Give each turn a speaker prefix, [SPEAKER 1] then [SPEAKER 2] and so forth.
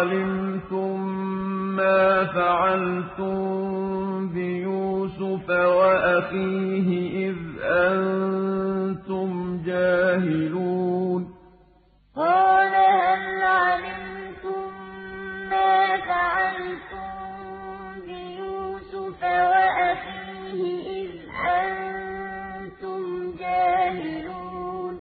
[SPEAKER 1] علمتم ما فعلتم بيوسف وأخيه إذ أنتم جاهلون